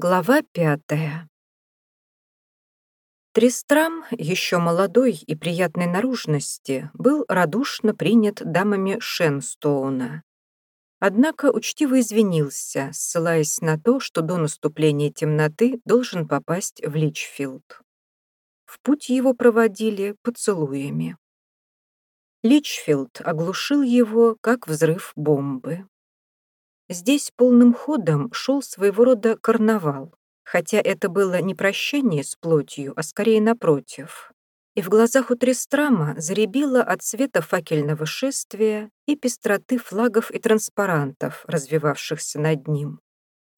Глава пятая. Тристрам, еще молодой и приятной наружности, был радушно принят дамами Шенстоуна. Однако учтиво извинился, ссылаясь на то, что до наступления темноты должен попасть в Личфилд. В путь его проводили поцелуями. Личфилд оглушил его, как взрыв бомбы. Здесь полным ходом шел своего рода карнавал, хотя это было не прощение с плотью, а скорее напротив. И в глазах у Трестрама заребило от света факельного шествия и пестроты флагов и транспарантов, развивавшихся над ним.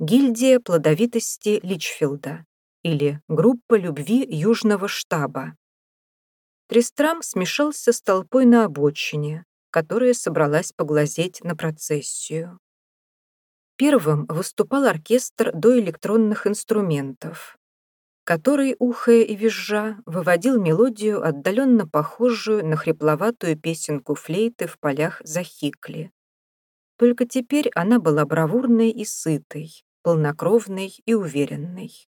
Гильдия плодовитости Личфилда или Группа любви Южного штаба. Трестрам смешался с толпой на обочине, которая собралась поглазеть на процессию. Первым выступал оркестр до электронных инструментов, который, ухая и визжа, выводил мелодию, отдаленно похожую на хрипловатую песенку флейты в полях Захикли. Только теперь она была бравурной и сытой, полнокровной и уверенной.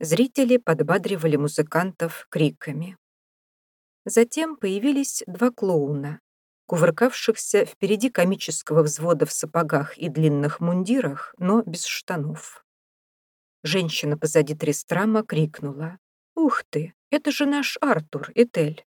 Зрители подбадривали музыкантов криками. Затем появились два клоуна, кувыркавшихся впереди комического взвода в сапогах и длинных мундирах, но без штанов. Женщина позади Тристрама крикнула. «Ух ты, это же наш Артур, Этель!»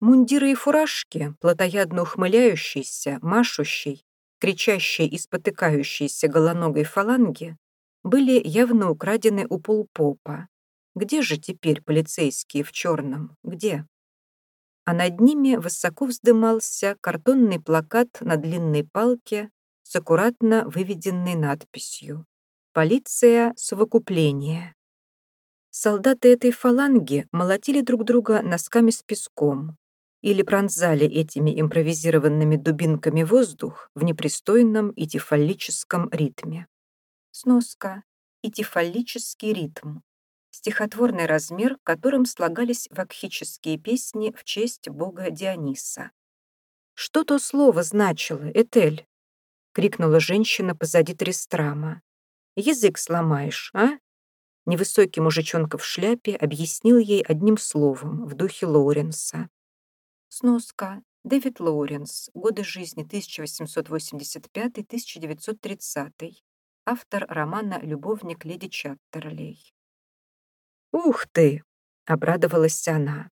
Мундиры и фуражки, плотоядно ухмыляющиеся, машущий, кричащие и спотыкающиеся голоногой фаланги, были явно украдены у полпопа. Где же теперь полицейские в черном? Где? А над ними высоко вздымался картонный плакат на длинной палке с аккуратно выведенной надписью «Полиция совокупления». Солдаты этой фаланги молотили друг друга носками с песком или пронзали этими импровизированными дубинками воздух в непристойном и тифаллическом ритме. Сноска. Итифаллический ритм стихотворный размер, которым слагались вакхические песни в честь бога Диониса. «Что то слово значило, Этель?» — крикнула женщина позади Тристрама. «Язык сломаешь, а?» Невысокий мужичонка в шляпе объяснил ей одним словом в духе Лоуренса. Сноска. Дэвид Лоуренс. Годы жизни 1885-1930. Автор романа «Любовник леди Чаттерлей». «Ух ты!» — обрадовалась она.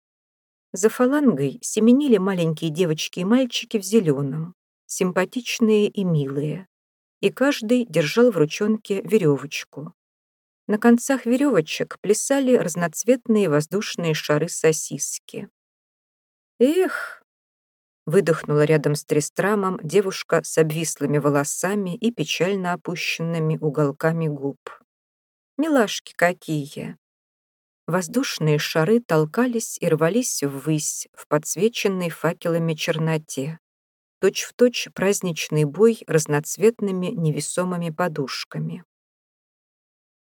За фалангой семенили маленькие девочки и мальчики в зеленом, симпатичные и милые, и каждый держал в ручонке веревочку. На концах веревочек плясали разноцветные воздушные шары-сосиски. «Эх!» — выдохнула рядом с Трестрамом девушка с обвислыми волосами и печально опущенными уголками губ. «Милашки какие!» Воздушные шары толкались и рвались ввысь в подсвеченной факелами черноте. Точь-в-точь точь праздничный бой разноцветными невесомыми подушками.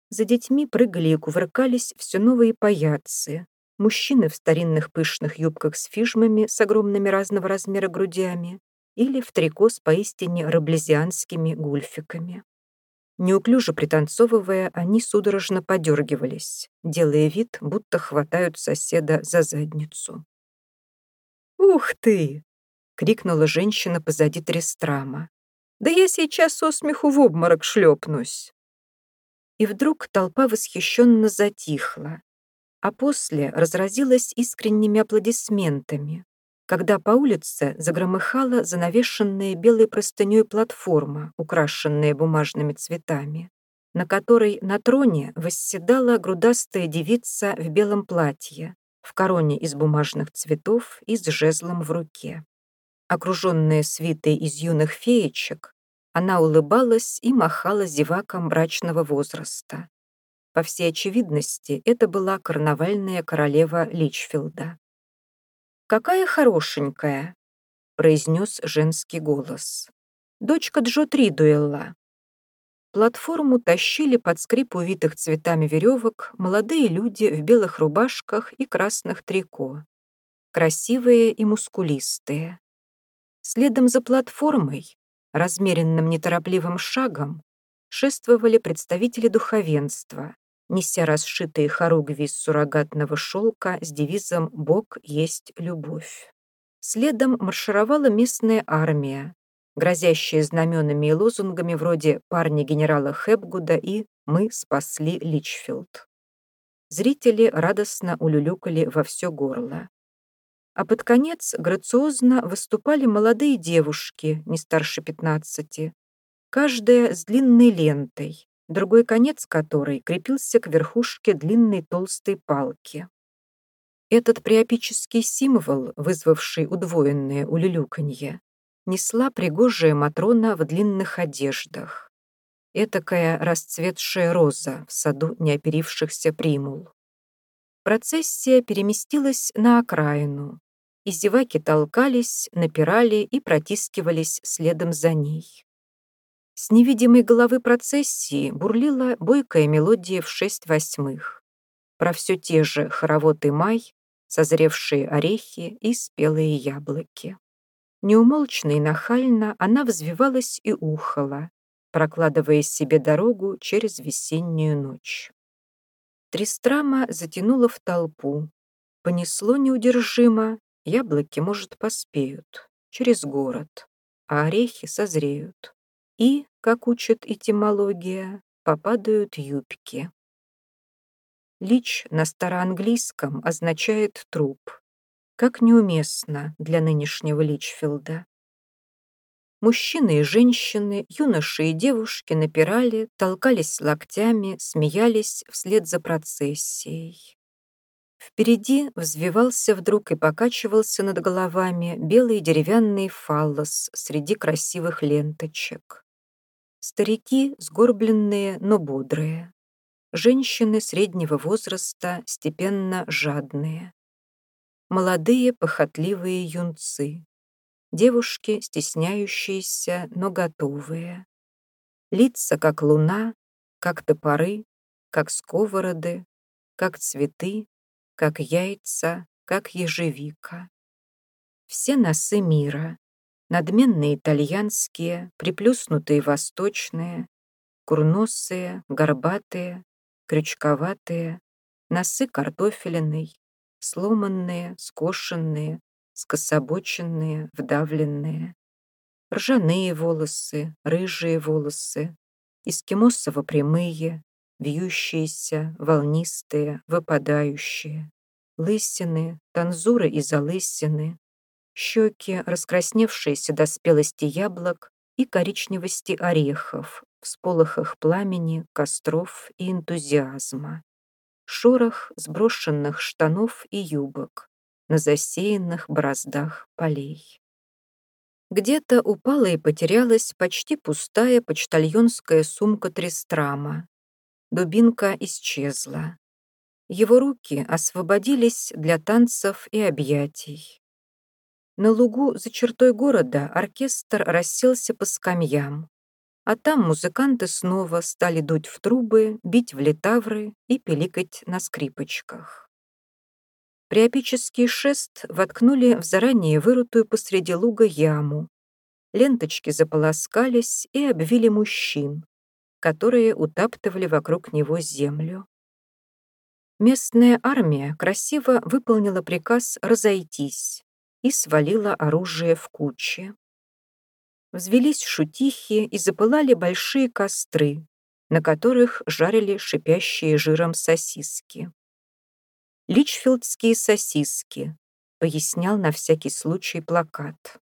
За детьми прыгали и кувыркались все новые паяцы, мужчины в старинных пышных юбках с фижмами с огромными разного размера грудями или в трико с поистине раблезианскими гульфиками. Неуклюже пританцовывая, они судорожно подергивались, делая вид, будто хватают соседа за задницу. «Ух ты!» — крикнула женщина позади Трестрама. «Да я сейчас со смеху в обморок шлепнусь!» И вдруг толпа восхищенно затихла, а после разразилась искренними аплодисментами, когда по улице загромыхала занавешенная белой простыней платформа, украшенная бумажными цветами, на которой на троне восседала грудастая девица в белом платье, в короне из бумажных цветов и с жезлом в руке. Окруженная свитой из юных феечек, она улыбалась и махала зевакам брачного возраста. По всей очевидности, это была карнавальная королева Личфилда. «Какая хорошенькая!» — произнес женский голос. «Дочка Джо Тридуэлла». Платформу тащили под скрип увитых цветами веревок молодые люди в белых рубашках и красных трико. Красивые и мускулистые. Следом за платформой, размеренным неторопливым шагом, шествовали представители духовенства, неся расшитые хоругви из суррогатного шелка с девизом «Бог есть любовь». Следом маршировала местная армия, грозящая знаменами и лозунгами вроде «Парни генерала Хепгуда» и «Мы спасли Личфилд». Зрители радостно улюлюкали во все горло. А под конец грациозно выступали молодые девушки, не старше пятнадцати, каждая с длинной лентой, другой конец которой крепился к верхушке длинной толстой палки. Этот приопический символ, вызвавший удвоенное улюлюканье, несла пригожая Матрона в длинных одеждах. Этакая расцветшая роза в саду неоперившихся примул. Процессия переместилась на окраину, и зеваки толкались, напирали и протискивались следом за ней. С невидимой головы процессии бурлила бойкая мелодия в шесть восьмых. Про все те же хоровод май, созревшие орехи и спелые яблоки. Неумолчно и нахально она взвивалась и ухала, прокладывая себе дорогу через весеннюю ночь. Тристрама затянула в толпу. Понесло неудержимо, яблоки, может, поспеют, через город, а орехи созреют. И, как учит этимология, попадают юбки. Лич на староанглийском означает труп. Как неуместно для нынешнего Личфилда. Мужчины и женщины, юноши и девушки напирали, толкались локтями, смеялись вслед за процессией. Впереди взвивался вдруг и покачивался над головами белый деревянный фаллос среди красивых ленточек. Старики сгорбленные, но бодрые. Женщины среднего возраста степенно жадные. Молодые похотливые юнцы девушки, стесняющиеся, но готовые. Лица, как луна, как топоры, как сковороды, как цветы, как яйца, как ежевика. Все носы мира, надменные итальянские, приплюснутые восточные, курносые, горбатые, крючковатые, носы картофелиной, сломанные, скошенные, скособоченные, вдавленные. Ржаные волосы, рыжие волосы, эскимосово-прямые, вьющиеся, волнистые, выпадающие. Лысины, танзуры и залысины, щеки, раскрасневшиеся до спелости яблок и коричневости орехов, в сполохах пламени, костров и энтузиазма. Шорох сброшенных штанов и юбок, на засеянных бороздах полей. Где-то упала и потерялась почти пустая почтальонская сумка Трестрама. Дубинка исчезла. Его руки освободились для танцев и объятий. На лугу за чертой города оркестр расселся по скамьям, а там музыканты снова стали дуть в трубы, бить в литавры и пиликать на скрипочках. Приопический шест воткнули в заранее вырутую посреди луга яму. Ленточки заполоскались и обвили мужчин, которые утаптывали вокруг него землю. Местная армия красиво выполнила приказ разойтись и свалила оружие в кучи. Взвелись шутихи и запылали большие костры, на которых жарили шипящие жиром сосиски. «Личфилдские сосиски», — пояснял на всякий случай плакат.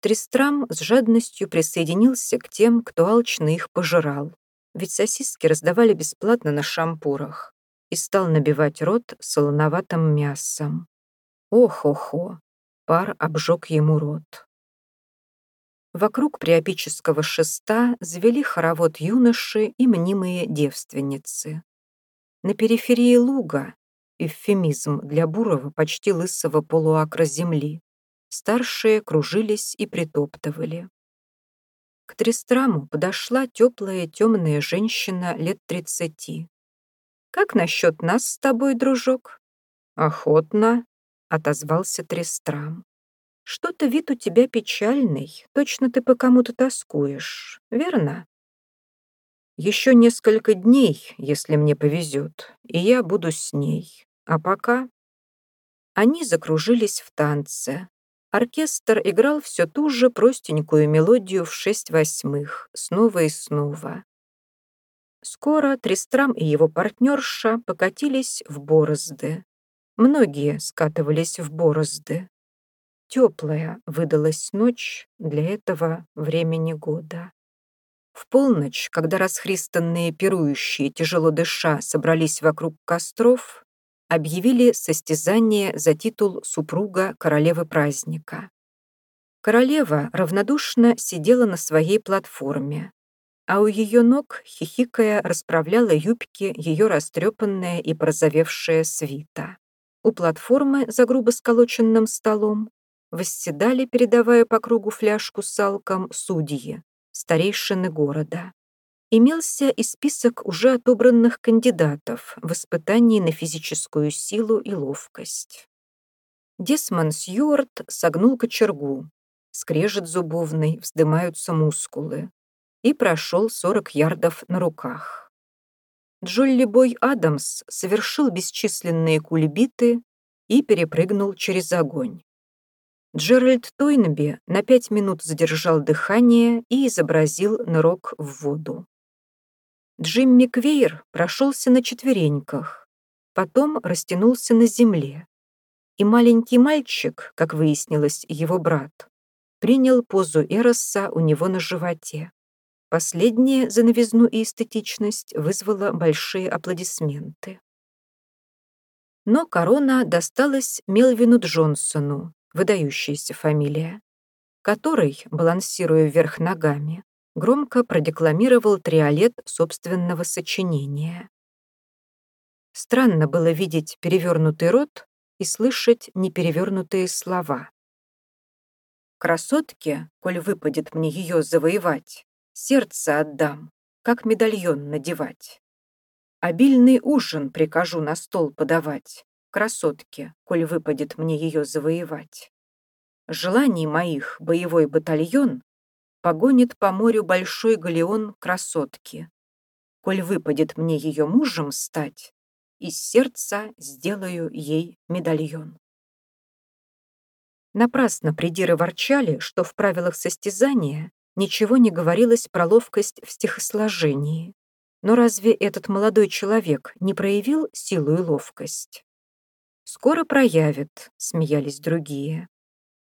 Тристрам с жадностью присоединился к тем, кто алчно их пожирал, ведь сосиски раздавали бесплатно на шампурах, и стал набивать рот солоноватым мясом. Ох-охо, пар обжег ему рот. Вокруг приопического шеста завели хоровод юноши и мнимые девственницы. На периферии луга эвфемизм для бурого, почти лысого полуакра земли. Старшие кружились и притоптывали. К Тристраму подошла теплая темная женщина лет тридцати. «Как насчет нас с тобой, дружок?» «Охотно», — отозвался Тристрам. «Что-то вид у тебя печальный, точно ты по кому-то тоскуешь, верно?» Еще несколько дней, если мне повезет, и я буду с ней. А пока...» Они закружились в танце. Оркестр играл все ту же простенькую мелодию в шесть восьмых, снова и снова. Скоро Тристрам и его партнерша покатились в борозды. Многие скатывались в борозды. Теплая выдалась ночь для этого времени года. В полночь, когда расхристанные пирующие, тяжело дыша, собрались вокруг костров, объявили состязание за титул супруга королевы праздника. Королева равнодушно сидела на своей платформе, а у ее ног, хихикая, расправляла юбки ее растрепанная и порозовевшая свита. У платформы за грубо сколоченным столом восседали, передавая по кругу фляжку с алком, судьи, старейшины города. Имелся и список уже отобранных кандидатов в испытании на физическую силу и ловкость. Десман Сьюарт согнул кочергу. Скрежет зубовный, вздымаются мускулы. И прошел 40 ярдов на руках. Джолли Бой Адамс совершил бесчисленные кульбиты и перепрыгнул через огонь. Джеральд Тойнби на пять минут задержал дыхание и изобразил нырок в воду. Джимми Квейр прошелся на четвереньках, потом растянулся на земле. И маленький мальчик, как выяснилось, его брат, принял позу Эроса у него на животе. Последнее за новизну и эстетичность вызвало большие аплодисменты. Но корона досталась Мелвину Джонсону, выдающаяся фамилия, который, балансируя вверх ногами, громко продекламировал триолет собственного сочинения. Странно было видеть перевернутый рот и слышать неперевернутые слова. «Красотке, коль выпадет мне ее завоевать, сердце отдам, как медальон надевать. Обильный ужин прикажу на стол подавать, красотке, коль выпадет мне ее завоевать. Желаний моих боевой батальон погонит по морю большой галеон красотки. Коль выпадет мне ее мужем стать, из сердца сделаю ей медальон. Напрасно придиры ворчали, что в правилах состязания ничего не говорилось про ловкость в стихосложении. Но разве этот молодой человек не проявил силу и ловкость? «Скоро проявит», — смеялись другие.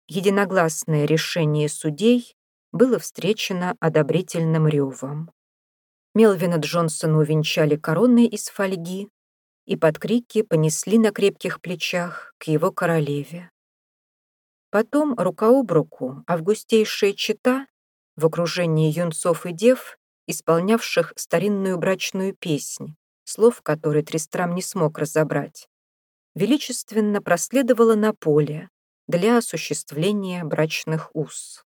Единогласное решение судей было встречено одобрительным ревом. Мелвина Джонсона увенчали короной из фольги и под крики понесли на крепких плечах к его королеве. Потом рука об руку августейшая чита в окружении юнцов и дев, исполнявших старинную брачную песнь, слов которой Тристрам не смог разобрать, величественно проследовала на поле для осуществления брачных уз.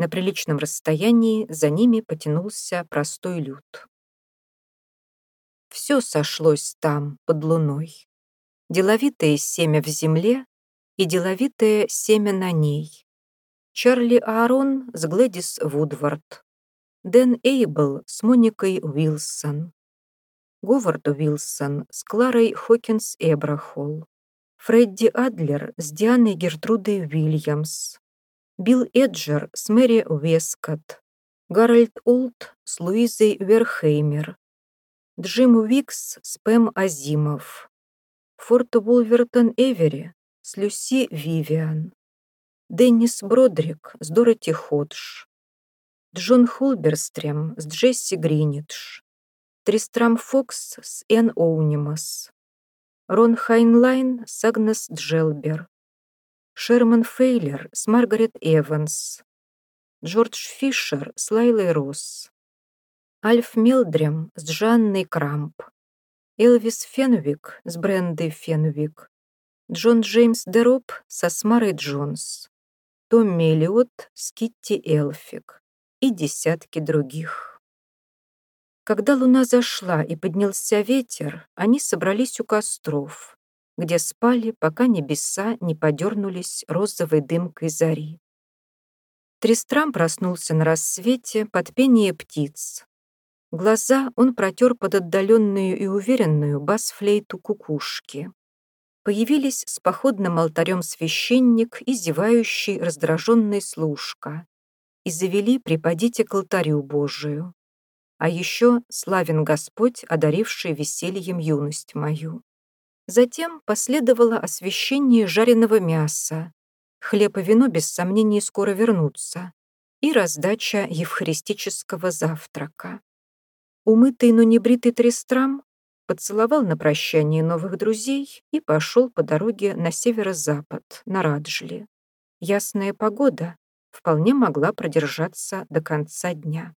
На приличном расстоянии за ними потянулся простой люд. Все сошлось там, под луной. Деловитое семя в земле и деловитое семя на ней. Чарли Аарон с Глэдис Вудвард. Дэн Эйбл с Моникой Уилсон. Говард Уилсон с Кларой Хокинс Эбрахол. Фредди Адлер с Дианой Гертрудой Уильямс. Билл Эджер с Мэри Вескотт, Гарольд Олд с Луизой Верхеймер, Джим Уикс с Пэм Азимов, Форт Вулвертон Эвери с Люси Вивиан, Деннис Бродрик с Дороти Ходж, Джон Холберстрем с Джесси Гринидж, Тристрам Фокс с Энн Оунимас, Рон Хайнлайн с Агнес Джелбер, Шерман Фейлер с Маргарет Эванс, Джордж Фишер с Лайлой Росс, Альф Милдрем с Джанной Крамп, Элвис Фенвик с Брендой Фенвик, Джон Джеймс Дероп со Смарой Джонс, Томми Эллиот с Китти Элфик и десятки других. Когда луна зашла и поднялся ветер, они собрались у костров, где спали, пока небеса не подернулись розовой дымкой зари. Тристрам проснулся на рассвете под пение птиц. Глаза он протер под отдаленную и уверенную бас-флейту кукушки. Появились с походным алтарем священник и зевающий раздраженный служка. И завели «Припадите к алтарю Божию». А еще славен Господь, одаривший весельем юность мою. Затем последовало освящение жареного мяса. Хлеб и вино, без сомнений, скоро вернутся. И раздача евхаристического завтрака. Умытый, но не бритый Трестрам поцеловал на прощание новых друзей и пошел по дороге на северо-запад, на Раджли. Ясная погода вполне могла продержаться до конца дня.